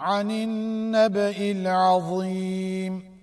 عن النبأ العظيم.